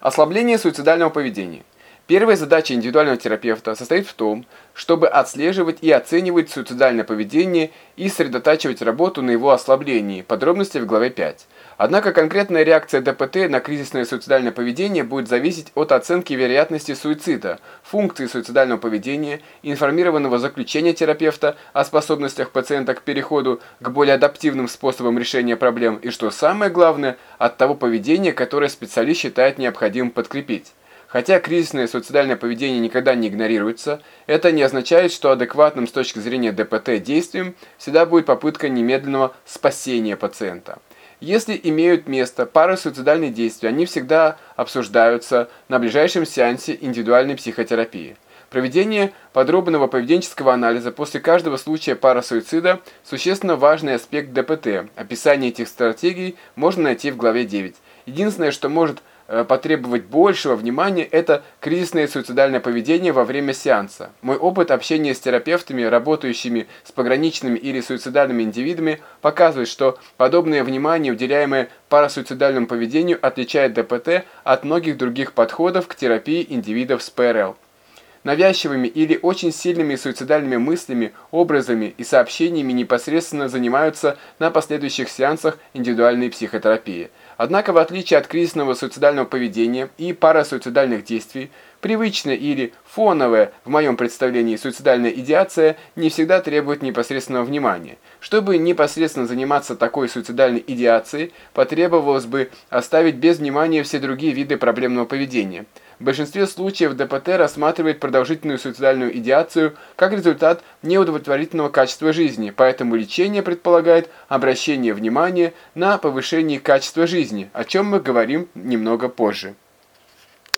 Ослабление суицидального поведения. Первая задача индивидуального терапевта состоит в том, чтобы отслеживать и оценивать суицидальное поведение и сосредотачивать работу на его ослаблении, подробности в главе 5. Однако конкретная реакция ДПТ на кризисное суицидальное поведение будет зависеть от оценки вероятности суицида, функции суицидального поведения, информированного заключения терапевта о способностях пациента к переходу к более адаптивным способам решения проблем и, что самое главное, от того поведения, которое специалист считает необходимым подкрепить. Хотя кризисное суицидальное поведение никогда не игнорируется, это не означает, что адекватным с точки зрения ДПТ действием всегда будет попытка немедленного спасения пациента. Если имеют место парасуицидальные действия, они всегда обсуждаются на ближайшем сеансе индивидуальной психотерапии. Проведение подробного поведенческого анализа после каждого случая парасуицида – существенно важный аспект ДПТ. Описание этих стратегий можно найти в главе 9. Единственное, что может потребовать большего внимания, это кризисное суицидальное поведение во время сеанса. Мой опыт общения с терапевтами, работающими с пограничными или суицидальными индивидами, показывает, что подобное внимание, уделяемое парасуицидальному поведению, отличает ДПТ от многих других подходов к терапии индивидов с ПРЛ. Навязчивыми или очень сильными суицидальными мыслями, образами и сообщениями непосредственно занимаются на последующих сеансах индивидуальной психотерапии. Однако, в отличие от кризисного суицидального поведения и парасуицидальных действий, привычная или фоновая, в моем представлении, суицидальная идеация не всегда требует непосредственного внимания. Чтобы непосредственно заниматься такой суицидальной идеацией, потребовалось бы оставить без внимания все другие виды проблемного поведения – в большинстве случаев ДПТ рассматривает продолжительную суицидальную идеацию как результат неудовлетворительного качества жизни, поэтому лечение предполагает обращение внимания на повышение качества жизни, о чем мы говорим немного позже.